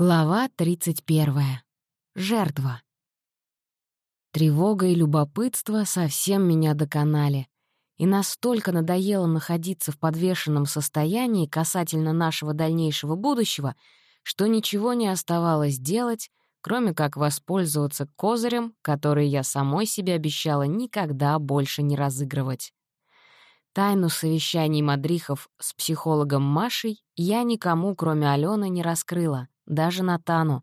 Глава 31. Жертва. Тревога и любопытство совсем меня доконали. И настолько надоело находиться в подвешенном состоянии касательно нашего дальнейшего будущего, что ничего не оставалось делать, кроме как воспользоваться козырем, который я самой себе обещала никогда больше не разыгрывать. Тайну совещаний мадрихов с психологом Машей я никому, кроме Алены, не раскрыла — даже Натану.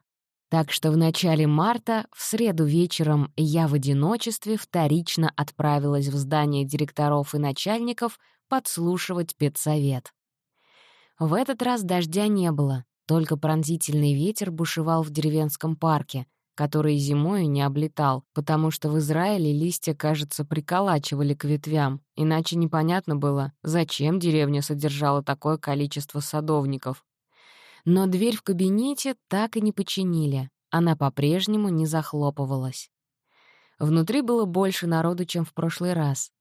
Так что в начале марта, в среду вечером, я в одиночестве вторично отправилась в здание директоров и начальников подслушивать педсовет. В этот раз дождя не было, только пронзительный ветер бушевал в деревенском парке, который зимою не облетал, потому что в Израиле листья, кажется, приколачивали к ветвям, иначе непонятно было, зачем деревня содержала такое количество садовников. Но дверь в кабинете так и не починили, она по-прежнему не захлопывалась. Внутри было больше народу, чем в прошлый раз.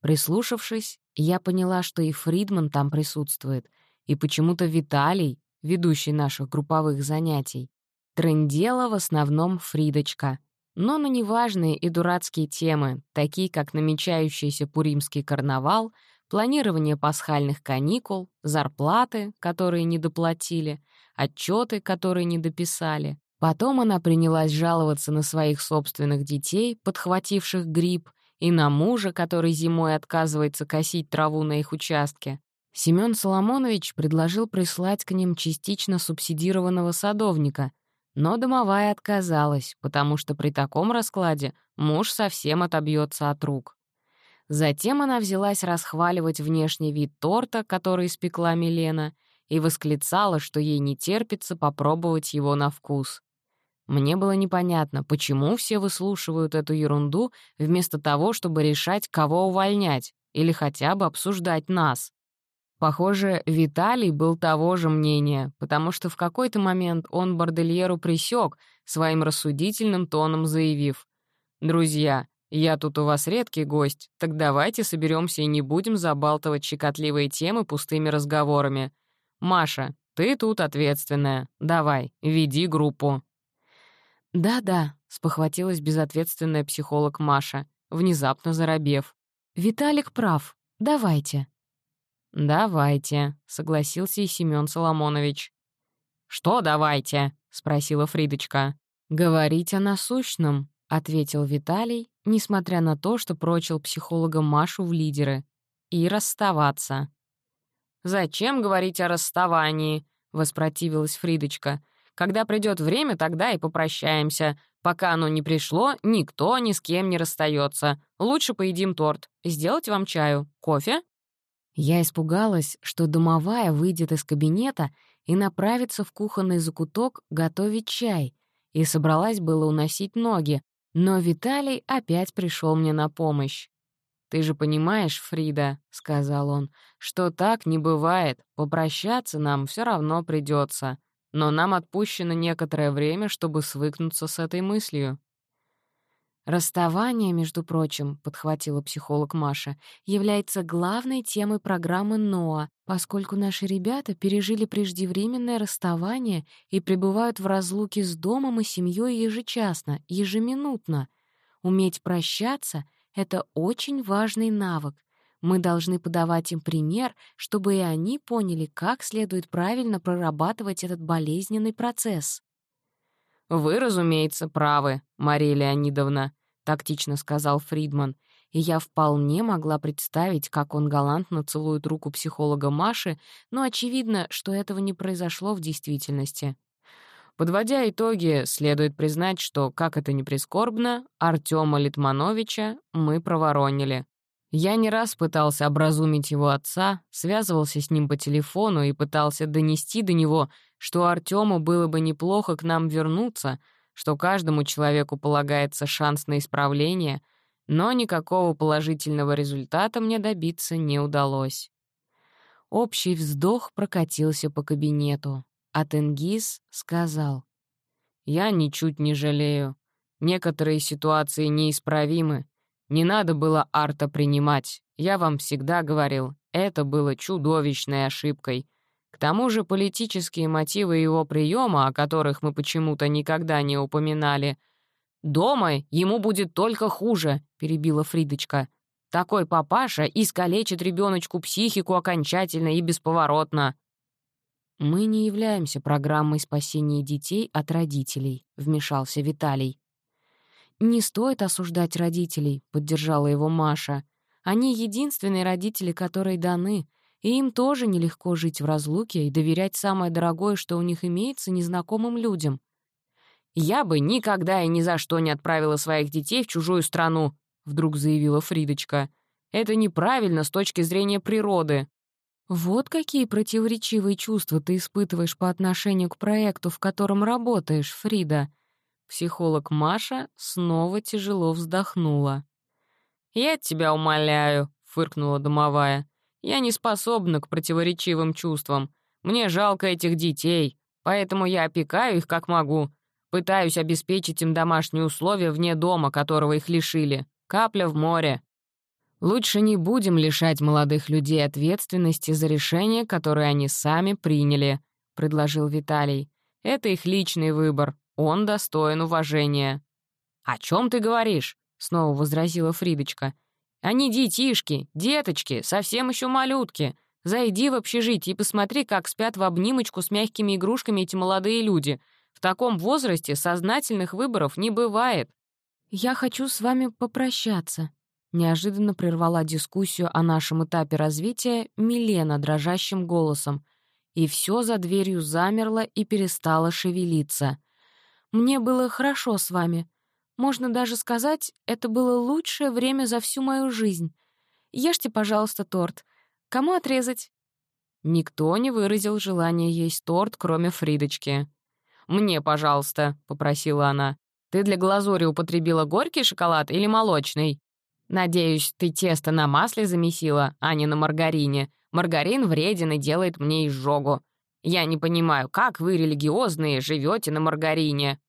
Прислушавшись, я поняла, что и Фридман там присутствует, и почему-то Виталий, ведущий наших групповых занятий. Трендела в основном Фридочка, но на неважные и дурацкие темы, такие как намечающийся Пуримский карнавал, планирование пасхальных каникул, зарплаты, которые не доплатили, отчеты, которые не дописали. Потом она принялась жаловаться на своих собственных детей, подхвативших грипп, и на мужа, который зимой отказывается косить траву на их участке. Семён Соломонович предложил прислать к ним частично субсидированного садовника, но домовая отказалась, потому что при таком раскладе муж совсем отобьется от рук. Затем она взялась расхваливать внешний вид торта, который испекла Милена, и восклицала, что ей не терпится попробовать его на вкус. Мне было непонятно, почему все выслушивают эту ерунду вместо того, чтобы решать, кого увольнять, или хотя бы обсуждать нас. Похоже, Виталий был того же мнения, потому что в какой-то момент он Бордельеру присек, своим рассудительным тоном заявив, «Друзья, я тут у вас редкий гость, так давайте соберемся и не будем забалтывать щекотливые темы пустыми разговорами. Маша, ты тут ответственная. Давай, веди группу». «Да-да», — спохватилась безответственная психолог Маша, внезапно заробев. «Виталик прав. Давайте». «Давайте», — согласился и Семён Соломонович. «Что давайте?» — спросила Фридочка. «Говорить о насущном», — ответил Виталий, несмотря на то, что прочил психологом Машу в лидеры, и расставаться. «Зачем говорить о расставании?» — воспротивилась Фридочка. «Когда придет время, тогда и попрощаемся. Пока оно не пришло, никто ни с кем не расстается. Лучше поедим торт. Сделать вам чаю? Кофе?» Я испугалась, что домовая выйдет из кабинета и направится в кухонный закуток готовить чай, и собралась было уносить ноги, но Виталий опять пришел мне на помощь. «Ты же понимаешь, Фрида», — сказал он, — «что так не бывает, попрощаться нам все равно придется, но нам отпущено некоторое время, чтобы свыкнуться с этой мыслью». «Расставание, между прочим», — подхватила психолог Маша, «является главной темой программы НОА, поскольку наши ребята пережили преждевременное расставание и пребывают в разлуке с домом и семьей ежечасно, ежеминутно. Уметь прощаться — это очень важный навык. Мы должны подавать им пример, чтобы и они поняли, как следует правильно прорабатывать этот болезненный процесс». «Вы, разумеется, правы, Мария Леонидовна», тактично сказал Фридман, и я вполне могла представить, как он галантно целует руку психолога Маши, но очевидно, что этого не произошло в действительности. Подводя итоги, следует признать, что, как это ни прискорбно, Артема Литмановича мы проворонили. Я не раз пытался образумить его отца, связывался с ним по телефону и пытался донести до него, что Артему было бы неплохо к нам вернуться — что каждому человеку полагается шанс на исправление, но никакого положительного результата мне добиться не удалось. Общий вздох прокатился по кабинету, а Тенгиз сказал, «Я ничуть не жалею. Некоторые ситуации неисправимы. Не надо было арта принимать. Я вам всегда говорил, это было чудовищной ошибкой. К тому же политические мотивы его приема, о которых мы почему-то никогда не упоминали. «Дома ему будет только хуже», — перебила Фридочка. «Такой папаша искалечит ребеночку психику окончательно и бесповоротно». «Мы не являемся программой спасения детей от родителей», — вмешался Виталий. «Не стоит осуждать родителей», — поддержала его Маша. «Они единственные родители, которые даны, и им тоже нелегко жить в разлуке и доверять самое дорогое, что у них имеется, незнакомым людям». «Я бы никогда и ни за что не отправила своих детей в чужую страну», — вдруг заявила Фридочка. «Это неправильно с точки зрения природы». «Вот какие противоречивые чувства ты испытываешь по отношению к проекту, в котором работаешь, Фрида». Психолог Маша снова тяжело вздохнула. «Я тебя умоляю», — фыркнула домовая. «Я не способна к противоречивым чувствам. Мне жалко этих детей, поэтому я опекаю их как могу. Пытаюсь обеспечить им домашние условия вне дома, которого их лишили. Капля в море». Лучше не будем лишать молодых людей ответственности за решение, которое они сами приняли», — предложил Виталий. «Это их личный выбор. Он достоин уважения». «О чем ты говоришь?» — снова возразила Фридочка. «Они детишки, деточки, совсем еще малютки. Зайди в общежитие и посмотри, как спят в обнимочку с мягкими игрушками эти молодые люди. В таком возрасте сознательных выборов не бывает». «Я хочу с вами попрощаться», Неожиданно прервала дискуссию о нашем этапе развития Милена дрожащим голосом, и все за дверью замерло и перестало шевелиться. «Мне было хорошо с вами. Можно даже сказать, это было лучшее время за всю мою жизнь. Ешьте, пожалуйста, торт. Кому отрезать?» Никто не выразил желания есть торт, кроме Фридочки. «Мне, пожалуйста», — попросила она. «Ты для глазури употребила горький шоколад или молочный?» Надеюсь, ты тесто на масле замесила, а не на маргарине. Маргарин вреден и делает мне изжогу. Я не понимаю, как вы, религиозные, живете на маргарине?»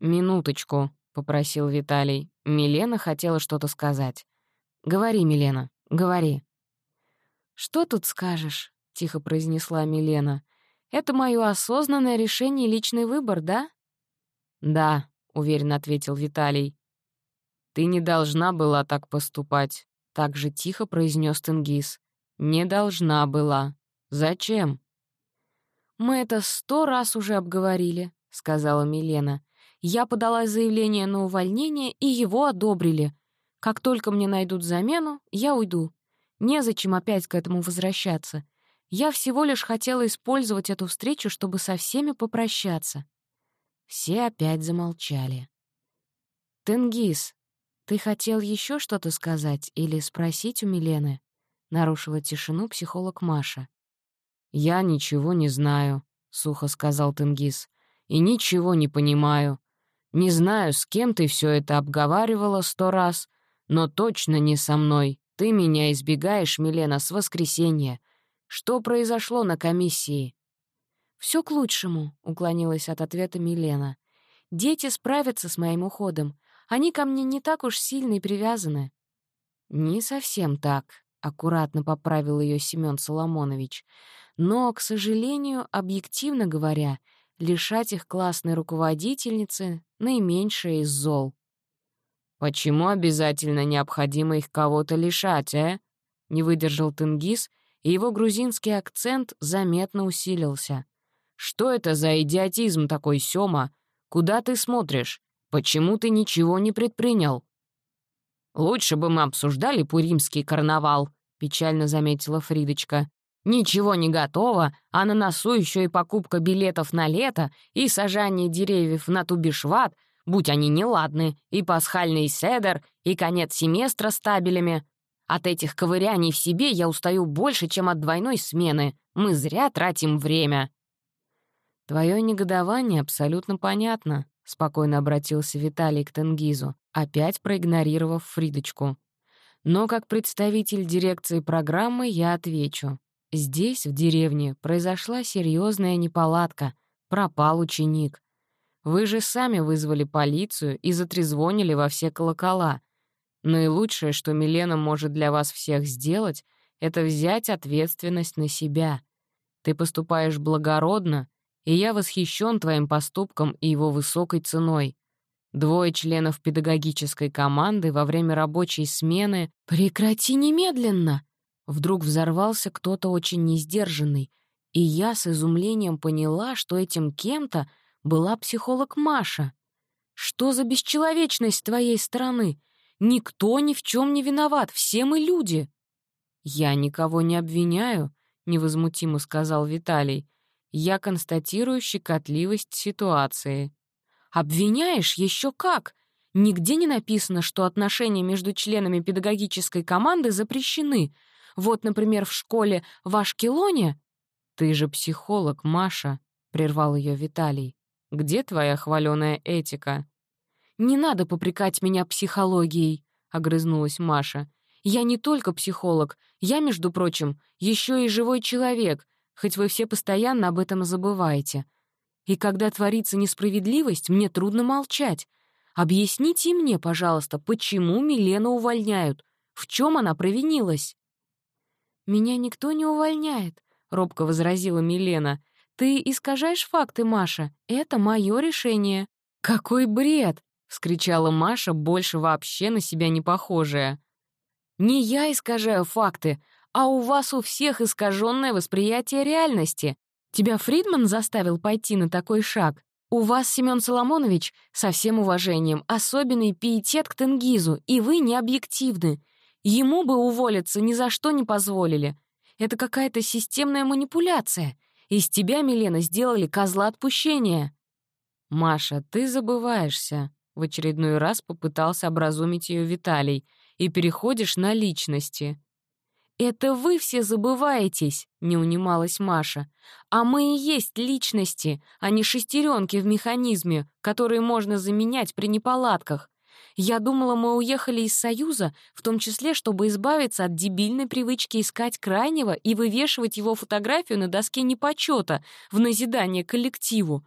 «Минуточку», — попросил Виталий. Милена хотела что-то сказать. «Говори, Милена, говори». «Что тут скажешь?» — тихо произнесла Милена. «Это мое осознанное решение и личный выбор, да?» «Да», — уверенно ответил Виталий. «Ты не должна была так поступать», — так же тихо произнес Тенгиз. «Не должна была. Зачем?» «Мы это сто раз уже обговорили», — сказала Милена. «Я подала заявление на увольнение, и его одобрили. Как только мне найдут замену, я уйду. Незачем опять к этому возвращаться. Я всего лишь хотела использовать эту встречу, чтобы со всеми попрощаться». Все опять замолчали. «Тенгиз», «Ты хотел еще что-то сказать или спросить у Милены?» — нарушила тишину психолог Маша. «Я ничего не знаю», — сухо сказал Тенгиз. «И ничего не понимаю. Не знаю, с кем ты все это обговаривала сто раз, но точно не со мной. Ты меня избегаешь, Милена, с воскресенья. Что произошло на комиссии?» Все к лучшему», — уклонилась от ответа Милена. «Дети справятся с моим уходом. Они ко мне не так уж сильно и привязаны». «Не совсем так», — аккуратно поправил ее Семен Соломонович. «Но, к сожалению, объективно говоря, лишать их классной руководительницы — наименьшее из зол». «Почему обязательно необходимо их кого-то лишать, а?» — не выдержал Тенгиз, и его грузинский акцент заметно усилился. «Что это за идиотизм такой, Сёма? Куда ты смотришь? Почему ты ничего не предпринял?» «Лучше бы мы обсуждали Пуримский карнавал», — печально заметила Фридочка. «Ничего не готово, а на носу еще и покупка билетов на лето и сажание деревьев на Тубишват, будь они неладны, и пасхальный седер, и конец семестра с табелями. От этих ковыряний в себе я устаю больше, чем от двойной смены. Мы зря тратим время». «Твое негодование абсолютно понятно», — спокойно обратился Виталий к Тенгизу, опять проигнорировав Фридочку. «Но как представитель дирекции программы я отвечу. Здесь, в деревне, произошла серьезная неполадка. Пропал ученик. Вы же сами вызвали полицию и затрезвонили во все колокола. Наилучшее, что Милена может для вас всех сделать, это взять ответственность на себя. Ты поступаешь благородно, и я восхищен твоим поступком и его высокой ценой. Двое членов педагогической команды во время рабочей смены «Прекрати немедленно!» Вдруг взорвался кто-то очень несдержанный, и я с изумлением поняла, что этим кем-то была психолог Маша. «Что за бесчеловечность с твоей стороны? Никто ни в чем не виноват, все мы люди!» «Я никого не обвиняю», — невозмутимо сказал Виталий. «Я констатирую щекотливость ситуации». «Обвиняешь? Еще как! Нигде не написано, что отношения между членами педагогической команды запрещены. Вот, например, в школе в Ашкелоне...» «Ты же психолог, Маша», — прервал ее Виталий. «Где твоя хваленая этика?» «Не надо попрекать меня психологией», — огрызнулась Маша. Я не только психолог, я, между прочим, еще и живой человек, хоть вы все постоянно об этом забываете. И когда творится несправедливость, мне трудно молчать. Объясните мне, пожалуйста, почему Милену увольняют? В чем она провинилась?» «Меня никто не увольняет», — робко возразила Милена. «Ты искажаешь факты, Маша. Это мое решение». «Какой бред!» — вскричала Маша, больше вообще на себя не похожая. Не я искажаю факты, а у вас у всех искаженное восприятие реальности. Тебя Фридман заставил пойти на такой шаг. У вас, Семён Соломонович, со всем уважением, особенный пиетет к Тенгизу, и вы не объективны. Ему бы уволиться ни за что не позволили. Это какая-то системная манипуляция. Из тебя, Милена, сделали козла отпущения. «Маша, ты забываешься», — в очередной раз попытался образумить ее Виталий — и переходишь на личности. «Это вы все забываетесь», — не унималась Маша. «А мы и есть личности, а не шестеренки в механизме, которые можно заменять при неполадках. Я думала, мы уехали из Союза, в том числе, чтобы избавиться от дебильной привычки искать крайнего и вывешивать его фотографию на доске непочета в назидание коллективу.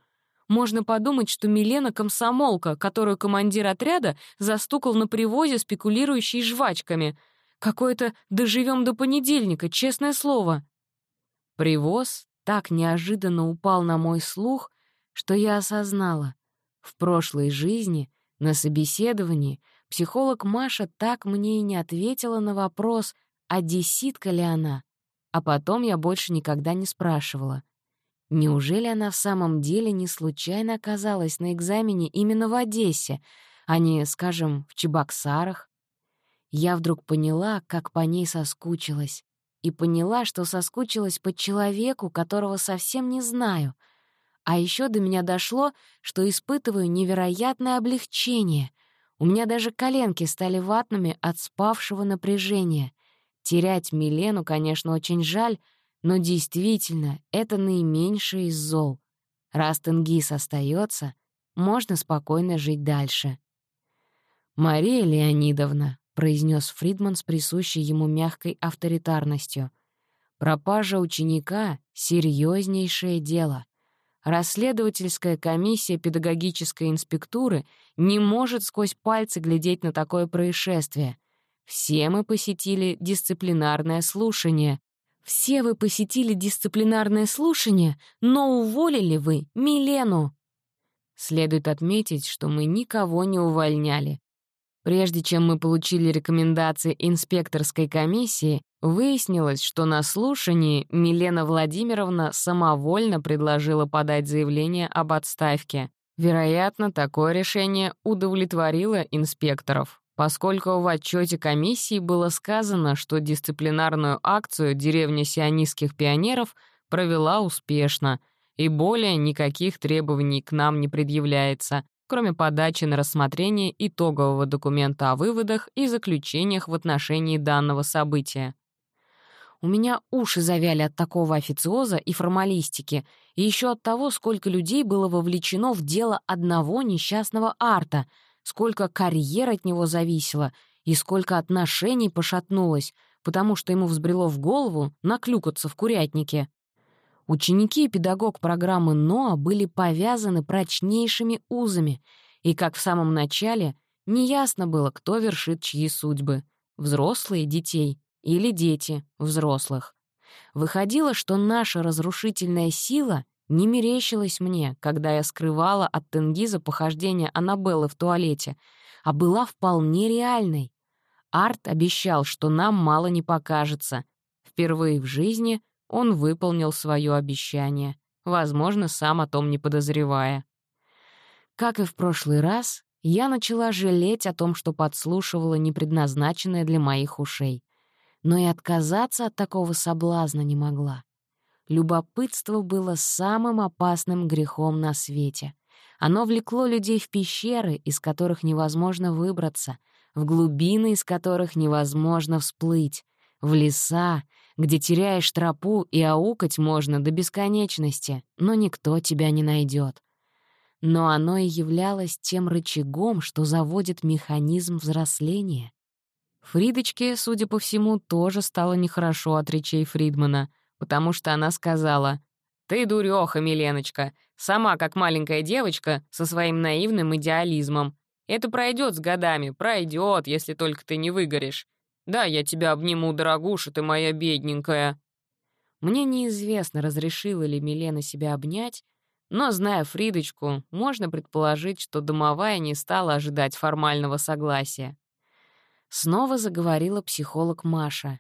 Можно подумать, что Милена — комсомолка, которую командир отряда застукал на привозе, спекулирующей жвачками. Какое-то «доживем до понедельника», честное слово. Привоз так неожиданно упал на мой слух, что я осознала. В прошлой жизни, на собеседовании, психолог Маша так мне и не ответила на вопрос, одесситка ли она. А потом я больше никогда не спрашивала. Неужели она в самом деле не случайно оказалась на экзамене именно в Одессе, а не, скажем, в Чебоксарах? Я вдруг поняла, как по ней соскучилась. И поняла, что соскучилась по человеку, которого совсем не знаю. А еще до меня дошло, что испытываю невероятное облегчение. У меня даже коленки стали ватными от спавшего напряжения. Терять Милену, конечно, очень жаль, но действительно, это наименьшее из зол. Раз Тенгиз остается, можно спокойно жить дальше. «Мария Леонидовна», — произнес Фридман с присущей ему мягкой авторитарностью, «пропажа ученика — серьезнейшее дело. Расследовательская комиссия педагогической инспектуры не может сквозь пальцы глядеть на такое происшествие. Все мы посетили дисциплинарное слушание, все вы посетили дисциплинарное слушание, но уволили вы Милену. Следует отметить, что мы никого не увольняли. Прежде чем мы получили рекомендации инспекторской комиссии, выяснилось, что на слушании Милена Владимировна самовольно предложила подать заявление об отставке. Вероятно, такое решение удовлетворило инспекторов поскольку в отчете комиссии было сказано, что дисциплинарную акцию деревня сионистских пионеров провела успешно, и более никаких требований к нам не предъявляется, кроме подачи на рассмотрение итогового документа о выводах и заключениях в отношении данного события. У меня уши завяли от такого официоза и формалистики, и еще от того, сколько людей было вовлечено в дело одного несчастного арта — сколько карьер от него зависело и сколько отношений пошатнулось, потому что ему взбрело в голову наклюкаться в курятнике. Ученики и педагог программы НОА были повязаны прочнейшими узами, и, как в самом начале, неясно было, кто вершит чьи судьбы — взрослые детей или дети взрослых. Выходило, что наша разрушительная сила не мерещилась мне, когда я скрывала от Тенгиза похождения Аннабеллы в туалете, а была вполне реальной. Арт обещал, что нам мало не покажется. Впервые в жизни он выполнил свое обещание, возможно, сам о том не подозревая. Как и в прошлый раз, я начала жалеть о том, что подслушивала непредназначенное для моих ушей. Но и отказаться от такого соблазна не могла. Любопытство было самым опасным грехом на свете. Оно влекло людей в пещеры, из которых невозможно выбраться, в глубины, из которых невозможно всплыть, в леса, где теряешь тропу и аукать можно до бесконечности, но никто тебя не найдет. Но оно и являлось тем рычагом, что заводит механизм взросления. Фридочке, судя по всему, тоже стало нехорошо от речей Фридмана, потому что она сказала, «Ты дурёха, Миленочка, сама как маленькая девочка со своим наивным идеализмом. Это пройдет с годами, пройдет, если только ты не выгоришь. Да, я тебя обниму, дорогуша, ты моя бедненькая». Мне неизвестно, разрешила ли Милена себя обнять, но, зная Фридочку, можно предположить, что домовая не стала ожидать формального согласия. Снова заговорила психолог Маша.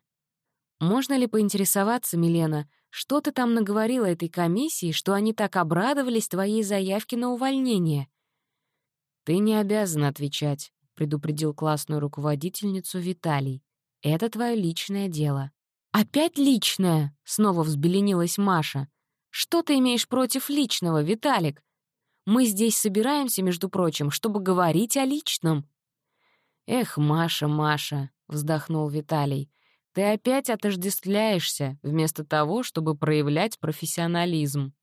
«Можно ли поинтересоваться, Милена, что ты там наговорила этой комиссии, что они так обрадовались твоей заявке на увольнение?» «Ты не обязана отвечать», — предупредил классную руководительницу Виталий. «Это твое личное дело». «Опять личное?» — снова взбеленилась Маша. «Что ты имеешь против личного, Виталик? Мы здесь собираемся, между прочим, чтобы говорить о личном». «Эх, Маша, Маша», — вздохнул Виталий, «ты опять отождествляешься, вместо того, чтобы проявлять профессионализм».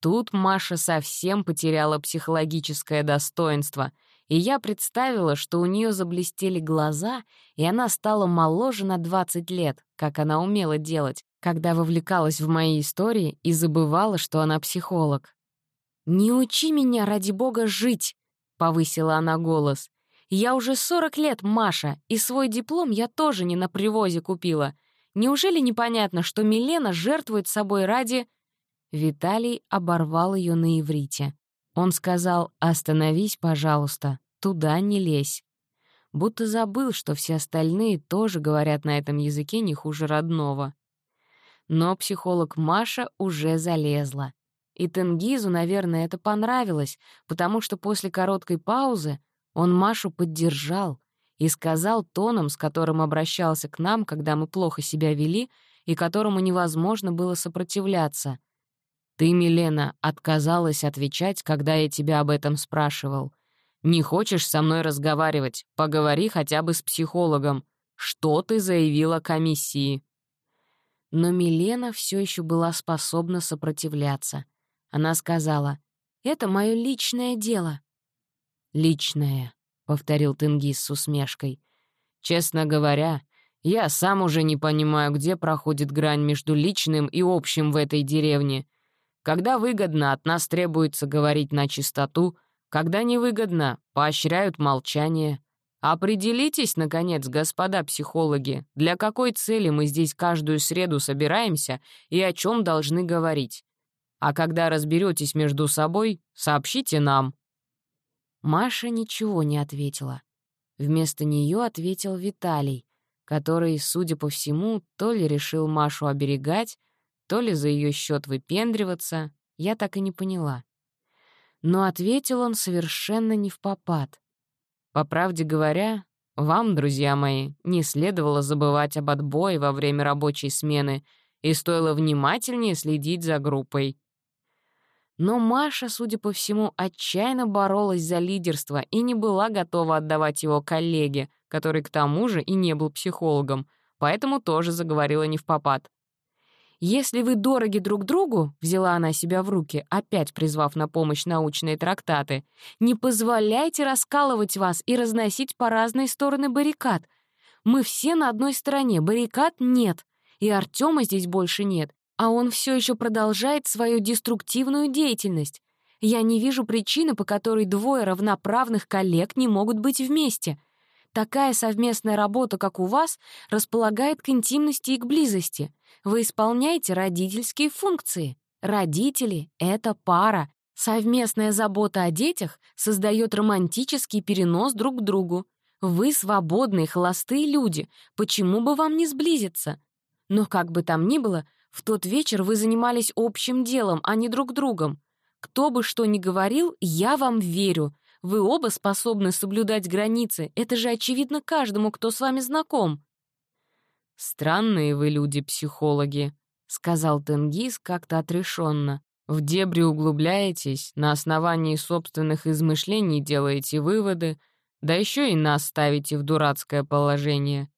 Тут Маша совсем потеряла психологическое достоинство, и я представила, что у нее заблестели глаза, и она стала моложе на 20 лет, как она умела делать, когда вовлекалась в мои истории и забывала, что она психолог. «Не учи меня, ради бога, жить!» — повысила она голос. Я уже 40 лет, Маша, и свой диплом я тоже не на привозе купила. Неужели непонятно, что Милена жертвует собой ради...» Виталий оборвал ее на иврите. Он сказал «Остановись, пожалуйста, туда не лезь». Будто забыл, что все остальные тоже говорят на этом языке не хуже родного. Но психолог Маша уже залезла. И Тенгизу, наверное, это понравилось, потому что после короткой паузы он Машу поддержал и сказал тоном, с которым обращался к нам, когда мы плохо себя вели, и которому невозможно было сопротивляться. «Ты, Милена, отказалась отвечать, когда я тебя об этом спрашивал. Не хочешь со мной разговаривать? Поговори хотя бы с психологом. Что ты заявила комиссии?» Но Милена все еще была способна сопротивляться. Она сказала, «Это мое личное дело. «Личное», — повторил Тенгиз с усмешкой. «Честно говоря, я сам уже не понимаю, где проходит грань между личным и общим в этой деревне. Когда выгодно, от нас требуется говорить на чистоту, когда невыгодно, поощряют молчание. Определитесь, наконец, господа психологи, для какой цели мы здесь каждую среду собираемся и о чем должны говорить. А когда разберетесь между собой, сообщите нам. Маша ничего не ответила. Вместо нее ответил Виталий, который, судя по всему, то ли решил Машу оберегать, то ли за ее счет выпендриваться, я так и не поняла. Но ответил он совершенно не в попад. По правде говоря, вам, друзья мои, не следовало забывать об отбое во время рабочей смены и стоило внимательнее следить за группой. Но Маша, судя по всему, отчаянно боролась за лидерство и не была готова отдавать его коллеге, который к тому же и не был психологом, поэтому тоже заговорила не в попад. «Если вы дороги друг другу», — взяла она себя в руки, опять призвав на помощь научные трактаты, «не позволяйте раскалывать вас и разносить по разные стороны баррикад. Мы все на одной стороне, баррикад нет, и Артема здесь больше нет, а он все еще продолжает свою деструктивную деятельность. Я не вижу причины, по которой двое равноправных коллег не могут быть вместе. Такая совместная работа, как у вас, располагает к интимности и к близости. Вы исполняете родительские функции. Родители — это пара. Совместная забота о детях создает романтический перенос друг к другу. Вы свободные, холостые люди. Почему бы вам не сблизиться? Но как бы там ни было, в тот вечер вы занимались общим делом, а не друг другом. Кто бы что ни говорил, я вам верю. Вы оба способны соблюдать границы. Это же очевидно каждому, кто с вами знаком. «Странные вы люди-психологи», — сказал Тенгиз как-то отрешенно. «В дебри углубляетесь, на основании собственных измышлений делаете выводы, да еще и нас ставите в дурацкое положение.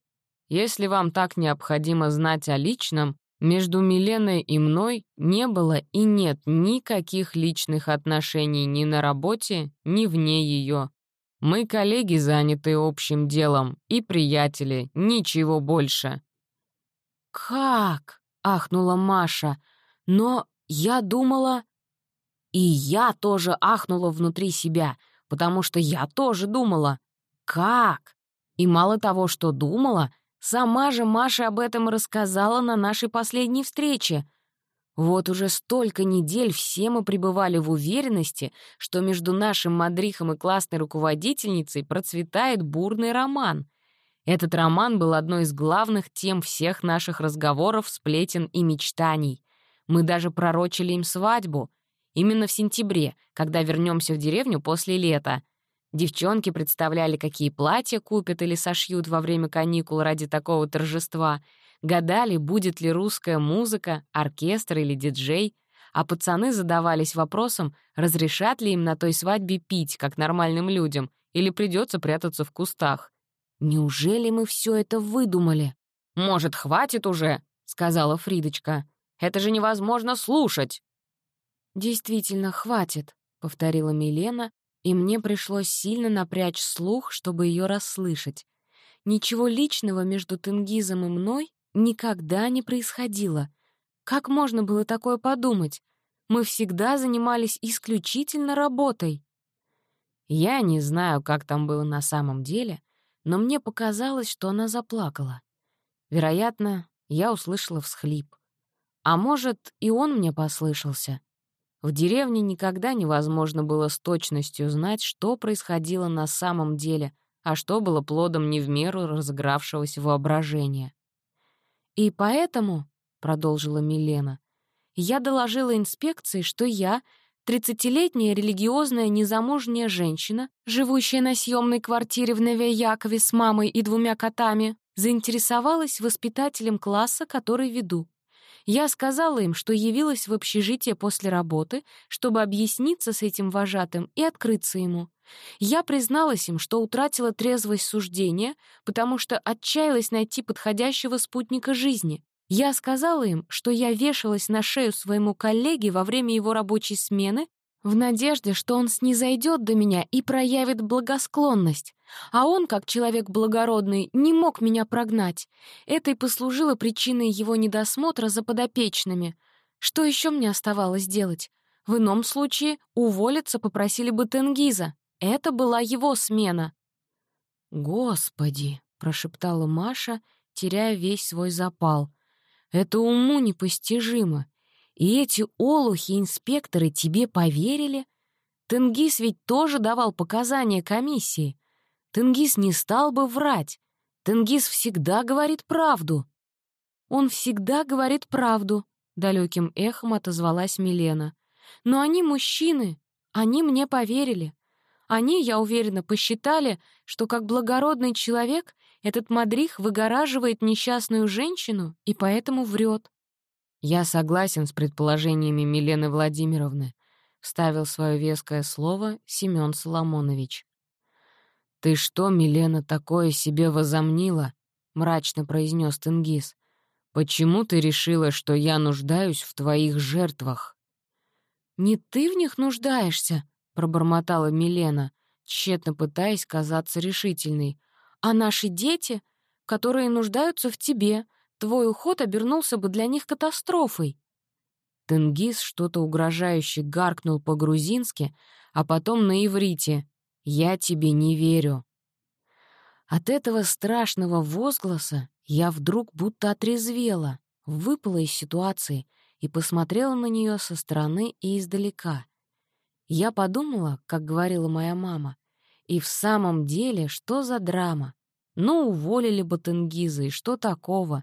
Если вам так необходимо знать о личном, между Миленой и мной не было и нет никаких личных отношений ни на работе, ни вне ее. Мы коллеги, занятые общим делом, и приятели, ничего больше». «Как?» — ахнула Маша. «Но я думала...» И я тоже ахнула внутри себя, потому что я тоже думала. «Как?» И мало того, что думала, Сама же Маша об этом рассказала на нашей последней встрече. Вот уже столько недель все мы пребывали в уверенности, что между нашим мадрихом и классной руководительницей процветает бурный роман. Этот роман был одной из главных тем всех наших разговоров, сплетен и мечтаний. Мы даже пророчили им свадьбу. Именно в сентябре, когда вернемся в деревню после лета. Девчонки представляли, какие платья купят или сошьют во время каникул ради такого торжества, гадали, будет ли русская музыка, оркестр или диджей, а пацаны задавались вопросом, разрешат ли им на той свадьбе пить, как нормальным людям, или придется прятаться в кустах. «Неужели мы все это выдумали?» «Может, хватит уже?» — сказала Фридочка. «Это же невозможно слушать!» «Действительно, хватит», — повторила Милена, и мне пришлось сильно напрячь слух, чтобы ее расслышать. Ничего личного между Тенгизом и мной никогда не происходило. Как можно было такое подумать? Мы всегда занимались исключительно работой. Я не знаю, как там было на самом деле, но мне показалось, что она заплакала. Вероятно, я услышала всхлип. А может, и он мне послышался. В деревне никогда невозможно было с точностью знать, что происходило на самом деле, а что было плодом не в меру разыгравшегося воображения. «И поэтому», — продолжила Милена, «я доложила инспекции, что я, тридцатилетняя религиозная незамужняя женщина, живущая на съемной квартире в Неве-Якове с мамой и двумя котами, заинтересовалась воспитателем класса, который веду. Я сказала им, что явилась в общежитие после работы, чтобы объясниться с этим вожатым и открыться ему. Я призналась им, что утратила трезвость суждения, потому что отчаялась найти подходящего спутника жизни. Я сказала им, что я вешалась на шею своему коллеге во время его рабочей смены в надежде, что он снизойдет до меня и проявит благосклонность. А он, как человек благородный, не мог меня прогнать. Это и послужило причиной его недосмотра за подопечными. Что еще мне оставалось делать? В ином случае уволиться попросили бы Тенгиза. Это была его смена. «Господи!» — прошептала Маша, теряя весь свой запал. «Это уму непостижимо. И эти олухи-инспекторы тебе поверили? Тенгиз ведь тоже давал показания комиссии. Тенгиз не стал бы врать. Тенгиз всегда говорит правду. Он всегда говорит правду, далеким эхом отозвалась Милена. Но они мужчины, они мне поверили. Они, я уверена, посчитали, что как благородный человек этот мадрих выгораживает несчастную женщину и поэтому врет. «Я согласен с предположениями Милены Владимировны», — вставил свое веское слово Семён Соломонович. «Ты что, Милена, такое себе возомнила?» — мрачно произнес Тенгиз. «Почему ты решила, что я нуждаюсь в твоих жертвах?» «Не ты в них нуждаешься», — пробормотала Милена, тщетно пытаясь казаться решительной, «а наши дети, которые нуждаются в тебе, Твой уход обернулся бы для них катастрофой». Тенгиз что-то угрожающе гаркнул по-грузински, а потом на иврите «Я тебе не верю». От этого страшного возгласа я вдруг будто отрезвела, выпала из ситуации и посмотрела на нее со стороны и издалека. Я подумала, как говорила моя мама, и в самом деле, что за драма? Ну, уволили бы Тенгиза, и что такого?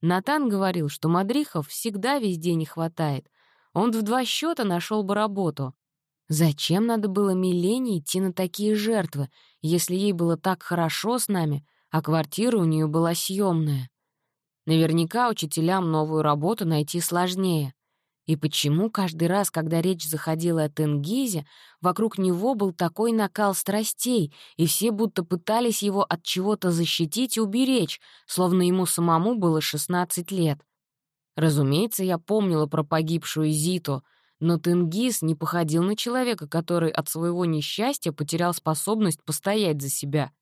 Натан говорил, что мадрихов всегда везде не хватает. Он в два счета нашел бы работу. Зачем надо было Милене идти на такие жертвы, если ей было так хорошо с нами, а квартира у нее была съемная? Наверняка учителям новую работу найти сложнее. И почему каждый раз, когда речь заходила о Тенгизе, вокруг него был такой накал страстей, и все будто пытались его от чего-то защитить и уберечь, словно ему самому было 16 лет? Разумеется, я помнила про погибшую Зиту, но Тенгиз не походил на человека, который от своего несчастья потерял способность постоять за себя.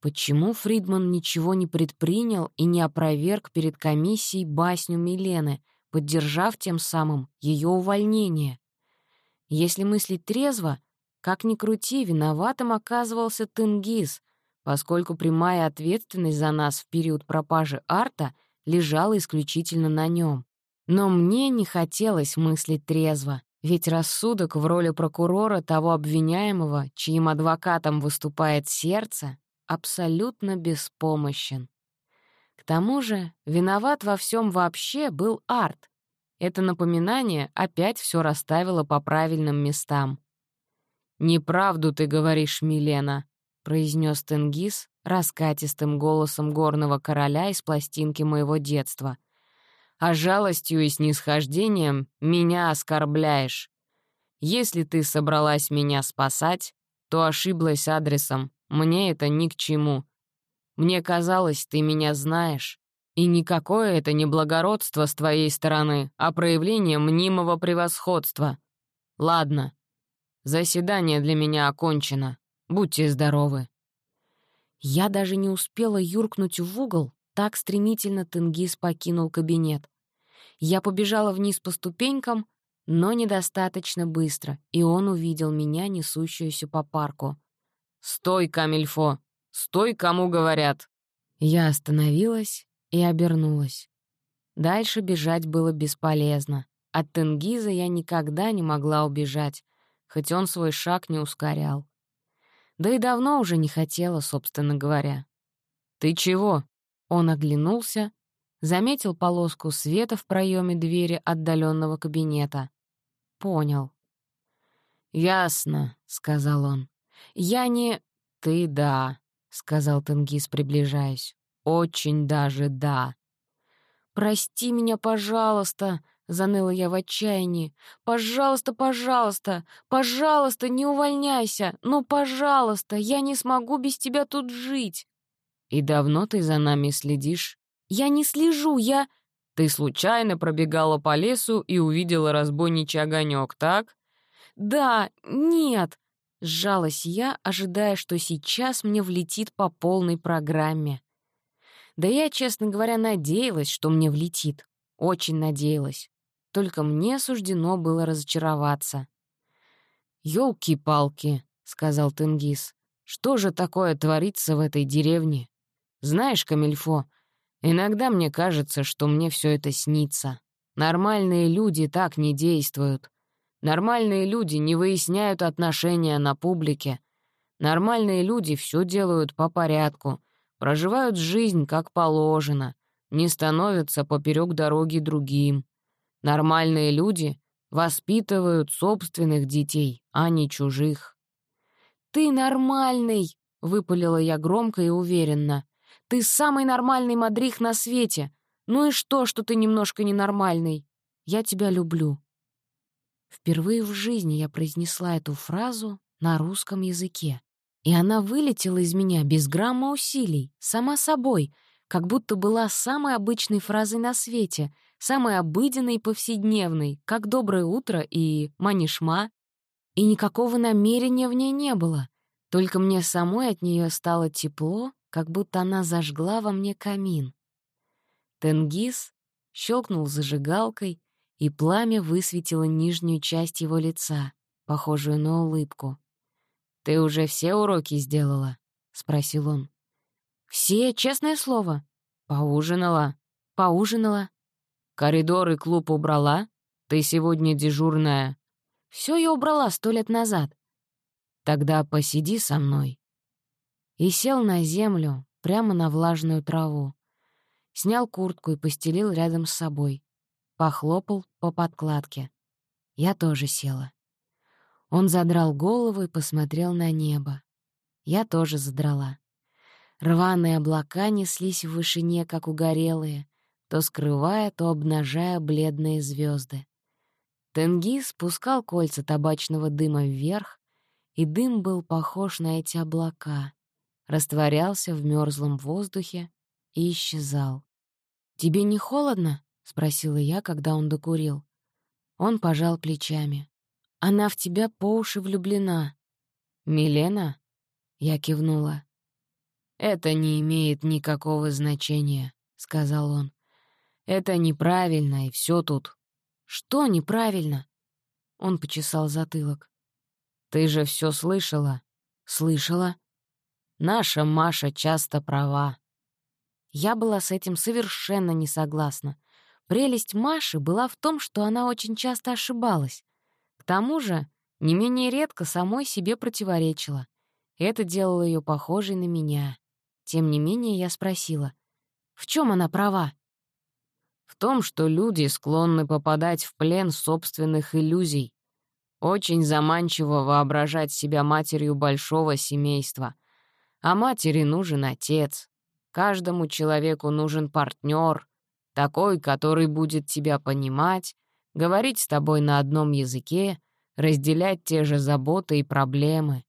Почему Фридман ничего не предпринял и не опроверг перед комиссией басню Милены — поддержав тем самым ее увольнение. Если мыслить трезво, как ни крути, виноватым оказывался Тенгиз, поскольку прямая ответственность за нас в период пропажи Арта лежала исключительно на нем. Но мне не хотелось мыслить трезво, ведь рассудок в роли прокурора того обвиняемого, чьим адвокатом выступает сердце, абсолютно беспомощен. Тому же виноват во всем вообще был Арт. Это напоминание опять все расставило по правильным местам. «Неправду ты говоришь, Милена», — произнес Тенгиз раскатистым голосом горного короля из пластинки моего детства. «А жалостью и снисхождением меня оскорбляешь. Если ты собралась меня спасать, то ошиблась адресом. Мне это ни к чему. Мне казалось, ты меня знаешь. И никакое это не благородство с твоей стороны, а проявление мнимого превосходства. Ладно, заседание для меня окончено. Будьте здоровы». Я даже не успела юркнуть в угол, так стремительно Тенгиз покинул кабинет. Я побежала вниз по ступенькам, но недостаточно быстро, и он увидел меня, несущуюся по парку. «Стой, Камильфо! Стой, кому говорят!» Я остановилась и обернулась. Дальше бежать было бесполезно. От Тенгиза я никогда не могла убежать, хоть он свой шаг не ускорял. Да и давно уже не хотела, собственно говоря. «Ты чего?» Он оглянулся, заметил полоску света в проеме двери отдаленного кабинета. Понял. «Ясно», — сказал он. «Я не...» «Ты да», — сказал Тенгиз, приближаясь. «Очень даже да». «Прости меня, пожалуйста», — заныла я в отчаянии. «Пожалуйста, пожалуйста, пожалуйста, не увольняйся! Ну, пожалуйста, я не смогу без тебя тут жить!» «И давно ты за нами следишь?» «Я не слежу, я...» «Ты случайно пробегала по лесу и увидела разбойничий огонек, так?» «Да, нет», Сжалась я, ожидая, что сейчас мне влетит по полной программе. Да я, честно говоря, надеялась, что мне влетит. Очень надеялась. Только мне суждено было разочароваться. «Ёлки-палки», — сказал Тенгиз, — «что же такое творится в этой деревне? Знаешь, Камильфо, иногда мне кажется, что мне все это снится. Нормальные люди так не действуют. Нормальные люди не выясняют отношения на публике. Нормальные люди все делают по порядку, проживают жизнь как положено, не становятся поперек дороги другим. Нормальные люди воспитывают собственных детей, а не чужих. «Ты нормальный!» — выпалила я громко и уверенно. «Ты самый нормальный мадрих на свете! Ну и что, что ты немножко ненормальный? Я тебя люблю!» Впервые в жизни я произнесла эту фразу на русском языке. И она вылетела из меня без грамма усилий, сама собой, как будто была самой обычной фразой на свете, самой обыденной и повседневной, как «доброе утро» и «манишма». И никакого намерения в ней не было, только мне самой от нее стало тепло, как будто она зажгла во мне камин. Тенгиз щелкнул зажигалкой, и пламя высветило нижнюю часть его лица, похожую на улыбку. «Ты уже все уроки сделала?» — спросил он. «Все, честное слово». «Поужинала?» «Поужинала». «Коридор и клуб убрала? Ты сегодня дежурная». Все я убрала сто лет назад». «Тогда посиди со мной». И сел на землю, прямо на влажную траву. Снял куртку и постелил рядом с собой. Похлопал по подкладке. Я тоже села. Он задрал голову и посмотрел на небо. Я тоже задрала. Рваные облака неслись в вышине, как угорелые, то скрывая, то обнажая бледные звезды. Тенгиз спускал кольца табачного дыма вверх, и дым был похож на эти облака, растворялся в мёрзлом воздухе и исчезал. «Тебе не холодно?» — спросила я, когда он докурил. Он пожал плечами. «Она в тебя по уши влюблена». «Милена?» — я кивнула. «Это не имеет никакого значения», — сказал он. «Это неправильно, и все тут». «Что неправильно?» Он почесал затылок. «Ты же все слышала?» «Слышала». «Наша Маша часто права». Я была с этим совершенно не согласна. Прелесть Маши была в том, что она очень часто ошибалась. К тому же, не менее редко самой себе противоречила. Это делало ее похожей на меня. Тем не менее, я спросила, в чем она права? В том, что люди склонны попадать в плен собственных иллюзий. Очень заманчиво воображать себя матерью большого семейства. А матери нужен отец. Каждому человеку нужен партнер, такой, который будет тебя понимать, говорить с тобой на одном языке, разделять те же заботы и проблемы.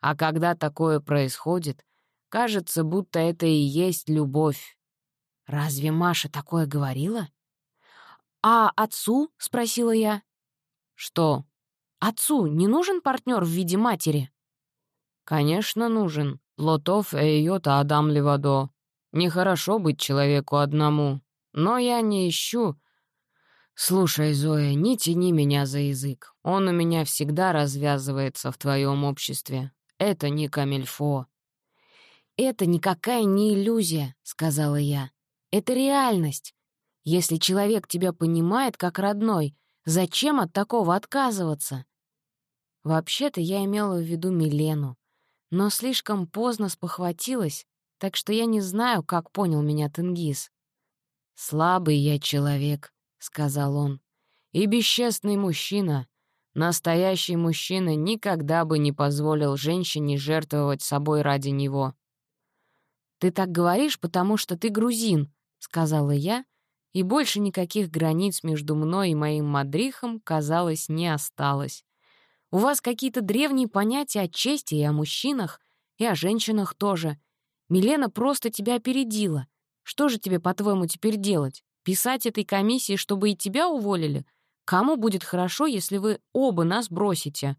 А когда такое происходит, кажется, будто это и есть любовь. «Разве Маша такое говорила?» «А отцу?» — спросила я. «Что?» «Отцу не нужен партнер в виде матери?» «Конечно, нужен. Лотов эйота Адам Левадо. Нехорошо быть человеку одному. Но я не ищу... Слушай, Зоя, не тяни меня за язык. Он у меня всегда развязывается в твоем обществе. Это не камельфо. «Это никакая не иллюзия», — сказала я. «Это реальность. Если человек тебя понимает как родной, зачем от такого отказываться?» Вообще-то я имела в виду Милену, но слишком поздно спохватилась, так что я не знаю, как понял меня Тенгиз. «Слабый я человек», — сказал он, — «и бесчестный мужчина. Настоящий мужчина никогда бы не позволил женщине жертвовать собой ради него». «Ты так говоришь, потому что ты грузин», — сказала я, и больше никаких границ между мной и моим мадрихом, казалось, не осталось. «У вас какие-то древние понятия о чести и о мужчинах, и о женщинах тоже. Милена просто тебя опередила. Что же тебе, по-твоему, теперь делать? Писать этой комиссии, чтобы и тебя уволили? Кому будет хорошо, если вы оба нас бросите?»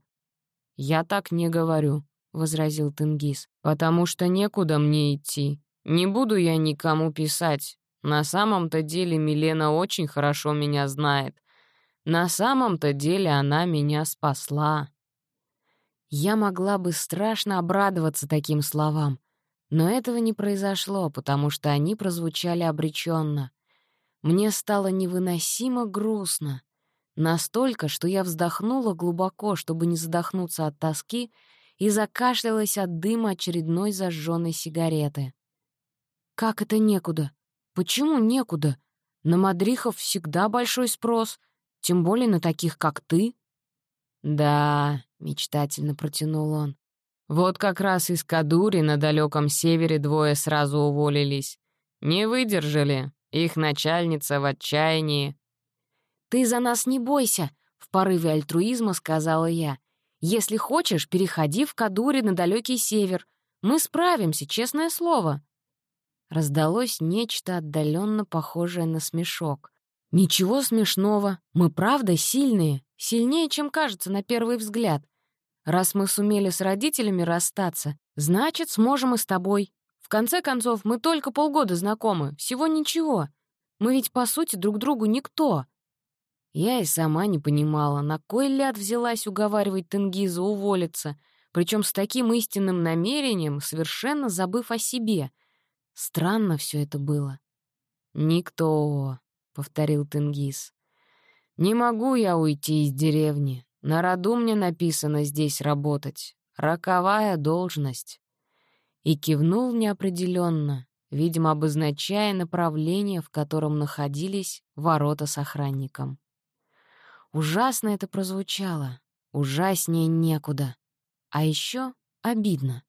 «Я так не говорю», — возразил Тенгиз, «потому что некуда мне идти. Не буду я никому писать. На самом-то деле Милена очень хорошо меня знает. На самом-то деле она меня спасла». Я могла бы страшно обрадоваться таким словам, но этого не произошло, потому что они прозвучали обреченно. Мне стало невыносимо грустно. Настолько, что я вздохнула глубоко, чтобы не задохнуться от тоски, и закашлялась от дыма очередной зажженной сигареты. «Как это некуда? Почему некуда? На мадрихов всегда большой спрос, тем более на таких, как ты». «Да», — мечтательно протянул он, вот как раз из Кадури на далеком севере двое сразу уволились. Не выдержали. Их начальница в отчаянии. «Ты за нас не бойся», — в порыве альтруизма сказала я. «Если хочешь, переходи в Кадури на далекий север. Мы справимся, честное слово». Раздалось нечто отдаленно похожее на смешок. «Ничего смешного. Мы правда сильные. Сильнее, чем кажется на первый взгляд. Раз мы сумели с родителями расстаться, значит, сможем и с тобой. В конце концов, мы только полгода знакомы, всего ничего. Мы ведь, по сути, друг другу никто. Я и сама не понимала, на кой ляд взялась уговаривать Тенгиза уволиться, причем с таким истинным намерением, совершенно забыв о себе. Странно все это было. «Никто», — повторил Тенгиз. «Не могу я уйти из деревни. На роду мне написано здесь работать. Роковая должность». И кивнул неопределенно, видимо, обозначая направление, в котором находились ворота с охранником. Ужасно это прозвучало, ужаснее некуда. А еще обидно.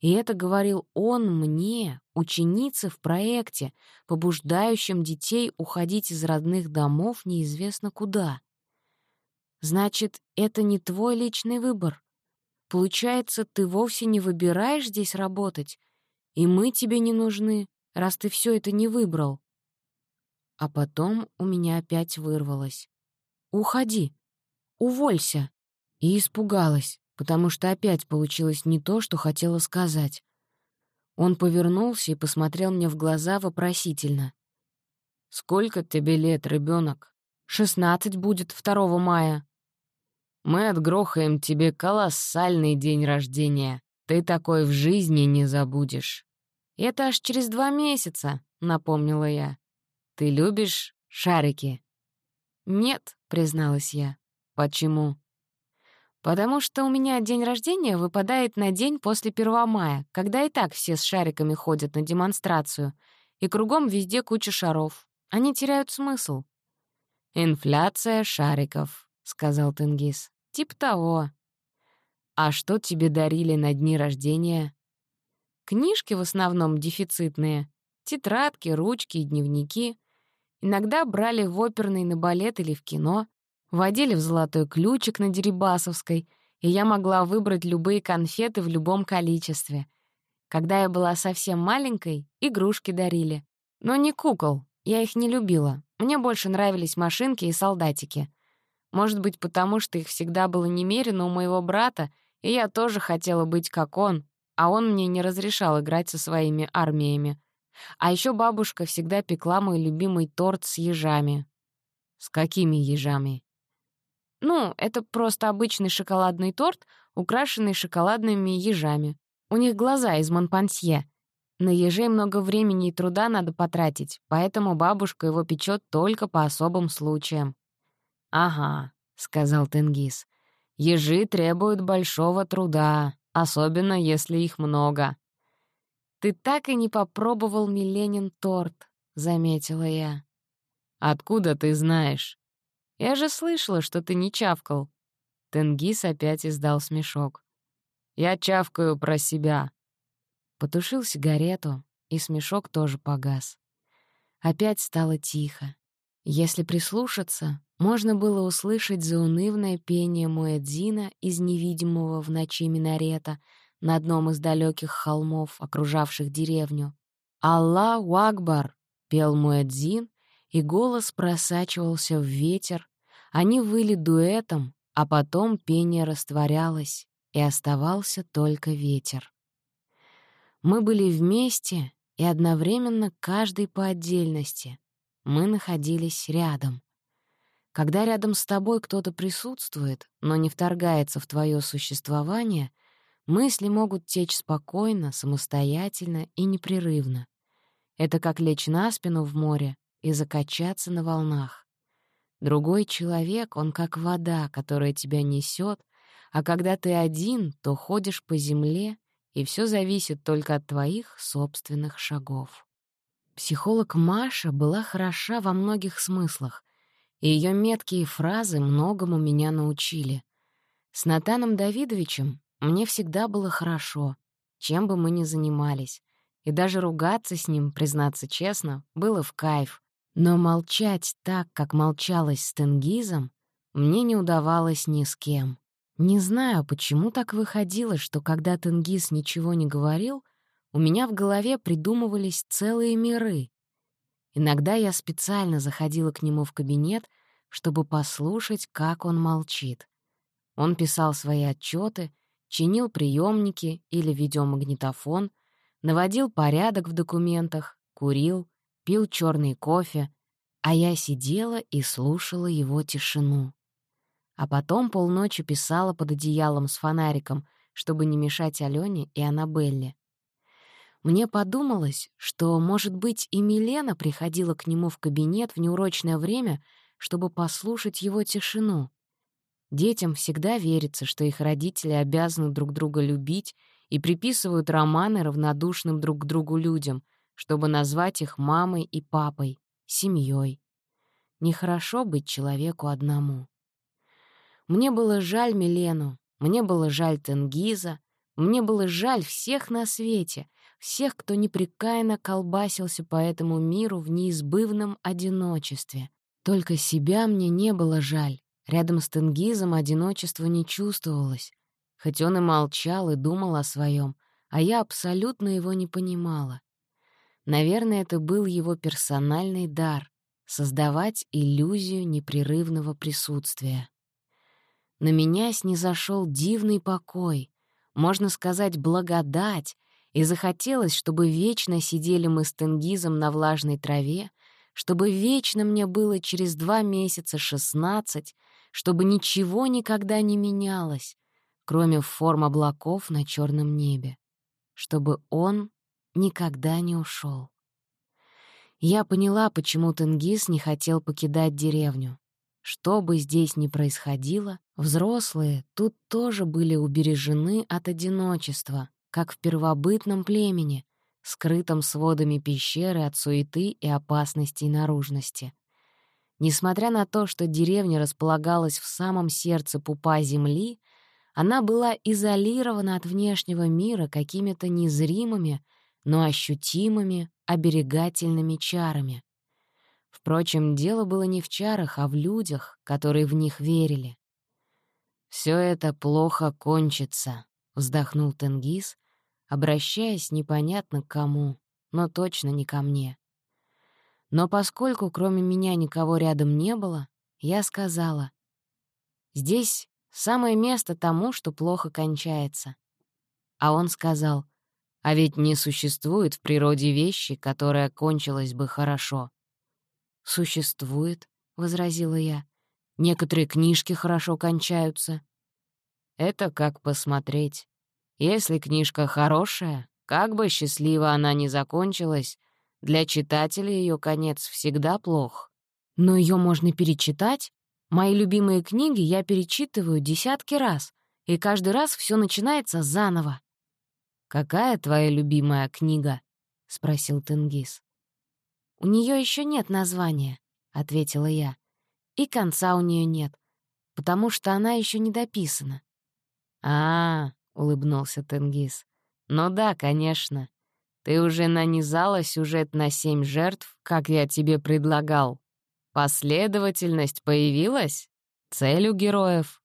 И это говорил он мне, ученице в проекте, побуждающем детей уходить из родных домов неизвестно куда. Значит, это не твой личный выбор. Получается, ты вовсе не выбираешь здесь работать, и мы тебе не нужны, раз ты все это не выбрал. А потом у меня опять вырвалось. «Уходи! Уволься!» И испугалась потому что опять получилось не то, что хотела сказать. Он повернулся и посмотрел мне в глаза вопросительно. «Сколько тебе лет, ребенок? «Шестнадцать будет 2 мая». «Мы отгрохаем тебе колоссальный день рождения. Ты такой в жизни не забудешь». «Это аж через два месяца», — напомнила я. «Ты любишь шарики?» «Нет», — призналась я. «Почему?» Потому что у меня день рождения выпадает на день после 1 мая, когда и так все с шариками ходят на демонстрацию, и кругом везде куча шаров. Они теряют смысл. «Инфляция шариков», — сказал Тенгиз. «Тип того». «А что тебе дарили на дни рождения?» «Книжки в основном дефицитные. Тетрадки, ручки и дневники. Иногда брали в оперный на балет или в кино. Водили в золотой ключик на Дерибасовской, и я могла выбрать любые конфеты в любом количестве. Когда я была совсем маленькой, игрушки дарили. Но не кукол, я их не любила. Мне больше нравились машинки и солдатики. Может быть, потому что их всегда было немерено у моего брата, и я тоже хотела быть как он, а он мне не разрешал играть со своими армиями. А еще бабушка всегда пекла мой любимый торт с ежами. С какими ежами? Ну, это просто обычный шоколадный торт, украшенный шоколадными ежами. У них глаза из Монпансье. На ежей много времени и труда надо потратить, поэтому бабушка его печет только по особым случаям. «Ага», — сказал Тенгиз. «Ежи требуют большого труда, особенно если их много». «Ты так и не попробовал Миленин торт», — заметила я. «Откуда ты знаешь?» Я же слышала, что ты не чавкал». Тенгиз опять издал смешок. «Я чавкаю про себя». Потушил сигарету, и смешок тоже погас. Опять стало тихо. Если прислушаться, можно было услышать заунывное пение Муэдзина из невидимого в ночи минарета на одном из далеких холмов, окружавших деревню. «Аллаху Акбар!» — пел Муэдзин, и голос просачивался в ветер. Они выли дуэтом, а потом пение растворялось, и оставался только ветер. Мы были вместе и одновременно каждый по отдельности. Мы находились рядом. Когда рядом с тобой кто-то присутствует, но не вторгается в твое существование, мысли могут течь спокойно, самостоятельно и непрерывно. Это как лечь на спину в море и закачаться на волнах. Другой человек, он как вода, которая тебя несет, а когда ты один, то ходишь по земле, и все зависит только от твоих собственных шагов. Психолог Маша была хороша во многих смыслах, и ее меткие фразы многому меня научили. С Натаном Давидовичем мне всегда было хорошо, чем бы мы ни занимались, и даже ругаться с ним, признаться честно, было в кайф, но молчать так, как молчалось с Тенгизом, мне не удавалось ни с кем. Не знаю, почему так выходило, что когда Тенгиз ничего не говорил, у меня в голове придумывались целые миры. Иногда я специально заходила к нему в кабинет, чтобы послушать, как он молчит. Он писал свои отчеты, чинил приемники или видеомагнитофон, наводил порядок в документах, курил, пил черный кофе, а я сидела и слушала его тишину. А потом полночи писала под одеялом с фонариком, чтобы не мешать Алене и Аннабелле. Мне подумалось, что, может быть, и Милена приходила к нему в кабинет в неурочное время, чтобы послушать его тишину. Детям всегда верится, что их родители обязаны друг друга любить и приписывают романы равнодушным друг к другу людям, чтобы назвать их мамой и папой, семьей. Нехорошо быть человеку одному. Мне было жаль Милену, мне было жаль Тенгиза, мне было жаль всех на свете, всех, кто непрекаянно колбасился по этому миру в неизбывном одиночестве. Только себя мне не было жаль. Рядом с Тенгизом одиночество не чувствовалось. Хоть он и молчал, и думал о своем, а я абсолютно его не понимала. Наверное, это был его персональный дар — создавать иллюзию непрерывного присутствия. На меня снизошел дивный покой, можно сказать, благодать, и захотелось, чтобы вечно сидели мы с Тенгизом на влажной траве, чтобы вечно мне было через два месяца шестнадцать, чтобы ничего никогда не менялось, кроме форм облаков на черном небе, чтобы он никогда не ушел. Я поняла, почему Тенгиз не хотел покидать деревню. Что бы здесь ни происходило, взрослые тут тоже были убережены от одиночества, как в первобытном племени, скрытом сводами пещеры от суеты и опасностей наружности. Несмотря на то, что деревня располагалась в самом сердце пупа земли, она была изолирована от внешнего мира какими-то незримыми, но ощутимыми оберегательными чарами. Впрочем, дело было не в чарах, а в людях, которые в них верили. «Всё это плохо кончится», — вздохнул Тенгиз, обращаясь непонятно к кому, но точно не ко мне. Но поскольку кроме меня никого рядом не было, я сказала, «Здесь самое место тому, что плохо кончается». А он сказал, «А ведь не существует в природе вещи, которая кончилась бы хорошо». «Существует», — возразила я. «Некоторые книжки хорошо кончаются». «Это как посмотреть. Если книжка хорошая, как бы счастливо она ни закончилась, для читателя ее конец всегда плох. Но ее можно перечитать. Мои любимые книги я перечитываю десятки раз, и каждый раз все начинается заново. «Какая твоя любимая книга?» — спросил Тенгиз. «У нее еще нет названия», — ответила я. «И конца у нее нет, потому что она еще не дописана». «А, улыбнулся Тенгиз. «Ну да, конечно. Ты уже нанизала сюжет на семь жертв, как я тебе предлагал. Последовательность появилась? Цель у героев?»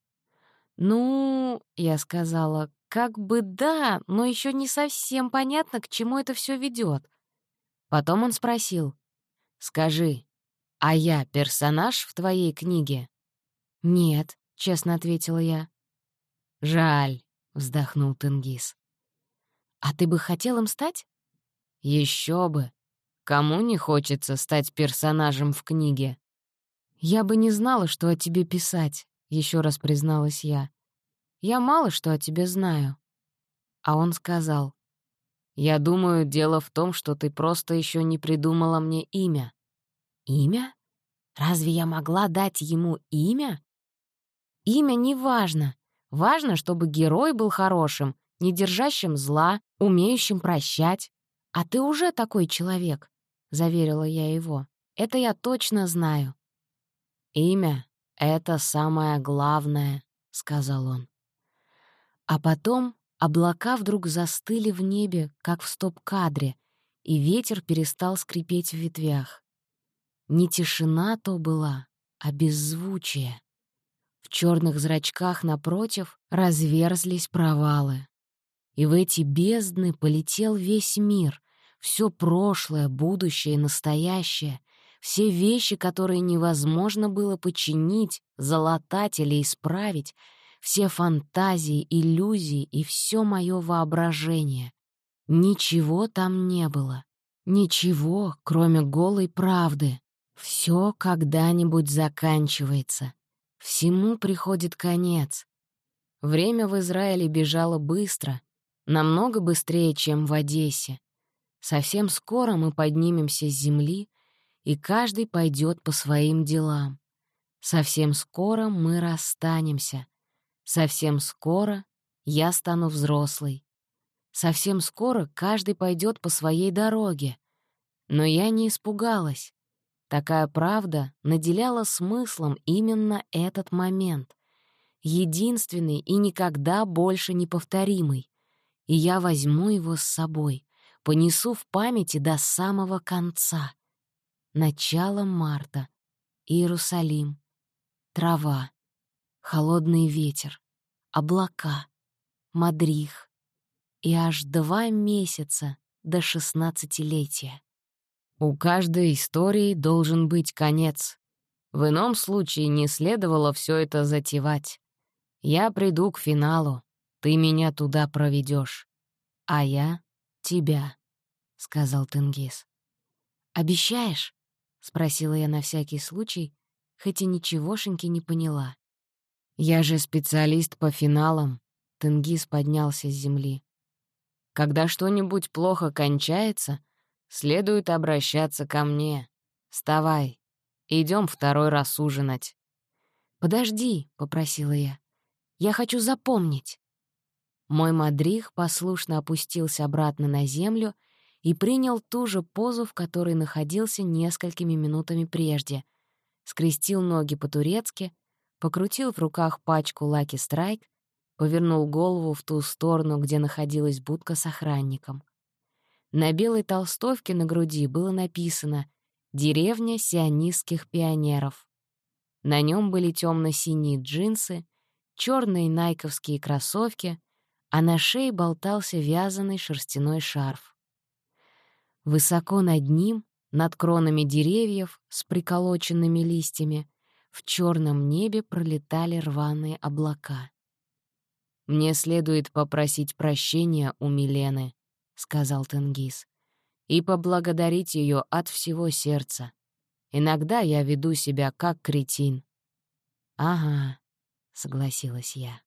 «Ну, — я сказала, — как бы да, но еще не совсем понятно, к чему это все ведет. Потом он спросил, «Скажи, а я персонаж в твоей книге?» «Нет», — честно ответила я. «Жаль», — вздохнул Тенгиз. «А ты бы хотел им стать?» Еще бы! Кому не хочется стать персонажем в книге?» «Я бы не знала, что о тебе писать», — еще раз призналась я. «Я мало что о тебе знаю». А он сказал, «Я думаю, дело в том, что ты просто еще не придумала мне имя». «Имя? Разве я могла дать ему имя?» «Имя не важно. Важно, чтобы герой был хорошим, не держащим зла, умеющим прощать. А ты уже такой человек», — заверила я его. «Это я точно знаю». «Имя — это самое главное», — сказал он. А потом Облака вдруг застыли в небе, как в стоп-кадре, и ветер перестал скрипеть в ветвях. Не тишина то была, а беззвучие. В черных зрачках напротив разверзлись провалы. И в эти бездны полетел весь мир, все прошлое, будущее и настоящее, все вещи, которые невозможно было починить, залатать или исправить — все фантазии, иллюзии и все мое воображение. Ничего там не было. Ничего, кроме голой правды. Все когда-нибудь заканчивается. Всему приходит конец. Время в Израиле бежало быстро, намного быстрее, чем в Одессе. Совсем скоро мы поднимемся с земли, и каждый пойдет по своим делам. Совсем скоро мы расстанемся. Совсем скоро я стану взрослой. Совсем скоро каждый пойдет по своей дороге. Но я не испугалась. Такая правда наделяла смыслом именно этот момент. Единственный и никогда больше не повторимый. И я возьму его с собой, понесу в памяти до самого конца. Начало марта. Иерусалим. Трава. Холодный ветер. Облака. Мадрих. И аж два месяца до шестнадцатилетия. У каждой истории должен быть конец. В ином случае не следовало все это затевать. Я приду к финалу, ты меня туда проведешь, а я — тебя, — сказал Тенгиз. «Обещаешь?» — спросила я на всякий случай, хоть и ничегошеньки не поняла. «Я же специалист по финалам», — Тенгиз поднялся с земли. «Когда что-нибудь плохо кончается, следует обращаться ко мне. Вставай, идем второй раз ужинать». «Подожди», — попросила я. «Я хочу запомнить». Мой мадрих послушно опустился обратно на землю и принял ту же позу, в которой находился несколькими минутами прежде. Скрестил ноги по-турецки, покрутил в руках пачку «Лаки Страйк», повернул голову в ту сторону, где находилась будка с охранником. На белой толстовке на груди было написано «Деревня сионистских пионеров». На нем были темно синие джинсы, черные найковские кроссовки, а на шее болтался вязаный шерстяной шарф. Высоко над ним, над кронами деревьев с приколоченными листьями, в черном небе пролетали рваные облака. «Мне следует попросить прощения у Милены», — сказал Тенгиз, «и поблагодарить ее от всего сердца. Иногда я веду себя как кретин». «Ага», — согласилась я.